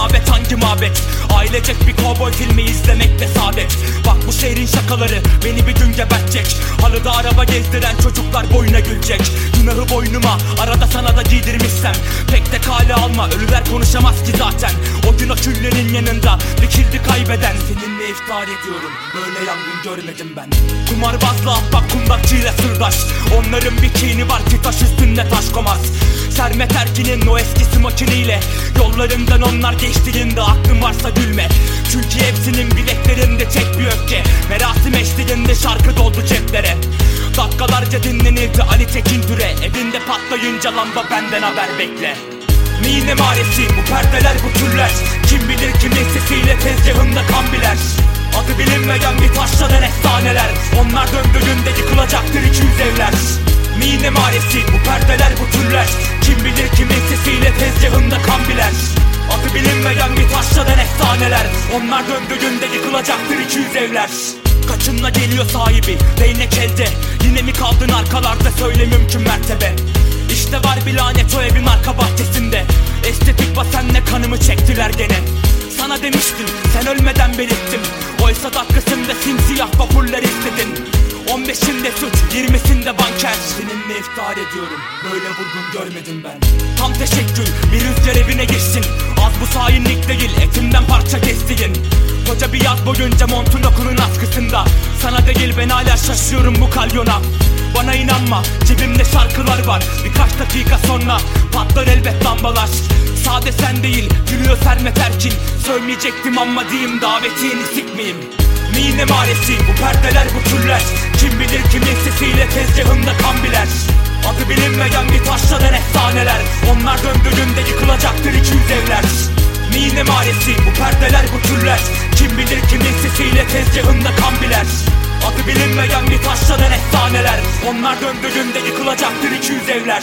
mabet hangi mabet? Ailecek bir kovboy filmi izlemek de saadet. Bak bu şehrin şakaları beni bir gün gebertecek. Halıda araba gezdiren çocuklar boyuna gülecek. Günahı boynuma arada sana da giydirmişsem. Pek de kale alma ölüler konuşamaz ki zaten. O gün o küllerin yanında dikildi kaybeden. Seninle iftihar ediyorum böyle yangın görmedim ben. Kumarbazla ahbap kundakçıyla sırdaş. Onların bir kini var ki taş üstünde taş komaz Sermet Erkin'in o eskisi makiniyle. Yollarından onlar geçtiğinde aklın varsa gülme. Çünkü hepsinin bileklerinde tek bir öfke. Merasim eşliğinde şarkı doldu ceplere. Dakikalarca dinlenirdi Ali Tekin Türe. Evinde patlayınca lamba benden haber bekle. Mine maresi bu perdeler bu türler. Kim bilir kimin sesiyle tezgahında kan biler. Adı bilinmeyen bir taşlanan efsaneler. Onlar döndüğünde yıkılacaktır 200 evler. Mine maresi bu perdeler bu türler Kim bilir kimin sesiyle tezgahında kan biler Adı bilinmeyen bir taşlanan efsaneler Onlar döndüğünde yıkılacaktır 200 evler. Kaçınla geliyor sahibi değnek elde. Yine mi kaldın arkalarda söyle mümkün mertebe. İşte var bir lanet o evin arka bahçesinde. Estetik basenle kanımı çektiler gene. Sana demiştim sen ölmeden belirttim. Oysa dakikasında simsiyah vapurlar istedin 15'inde suç 20'sinde banker. Seninle iftihar ediyorum böyle vurgun görmedim ben. Tam teşekkür bir rüzgar evine geçsin. Az bu sahinlik değil etimden parça kestiğin Koca bir yaz boyunca montun okulun askısında. Sana değil ben hala şaşıyorum bu kalyona. Bana inanma cebimde şarkılar var. Birkaç dakika sonra patlar elbet lambalar. Sade sen değil gülüyor Sermet Erkin. Sövmeyecektim ama diyeyim davetini sikmeyeyim Mine maresi bu perdeler bu türler. Kim bilir kimin sesiyle tezgahında kan biler. Adı bilinmeyen bir taşlanan efsaneler. Onlar döndüğünde yıkılacaktır 200 evler Mine maresi bu perdeler bu türler. Kim bilir kimin sesiyle tezgahında kan biler. Adı bilinmeyen bir taşlanan efsaneler. Onlar döndüğünde yıkılacaktır 200 evler